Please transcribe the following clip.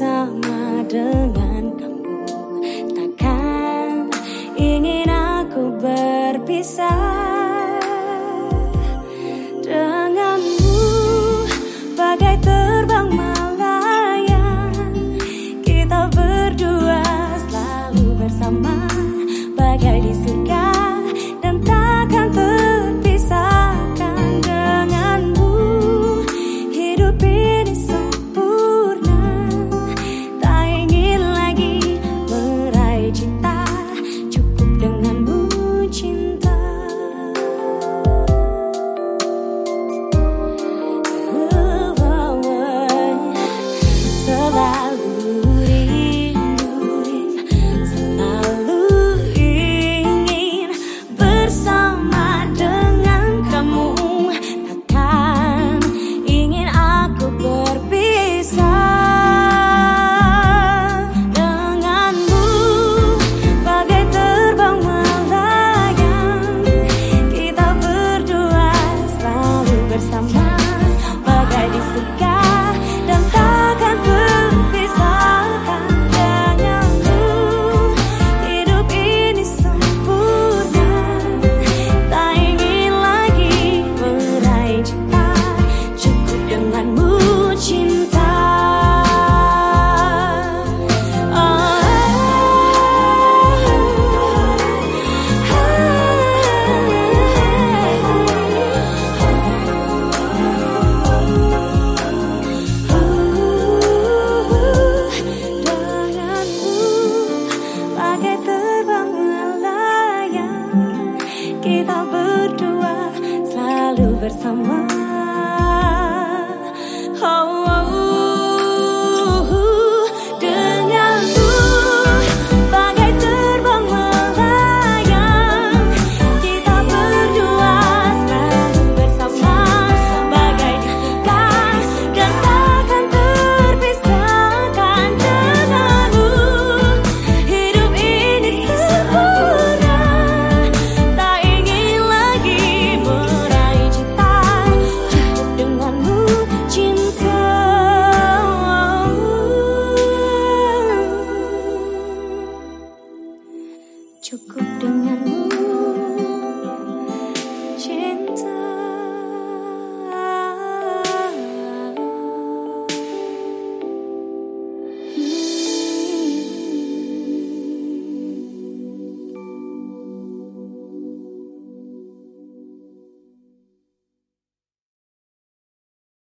bersama dengan berdua selalu bersama. Oh. 조금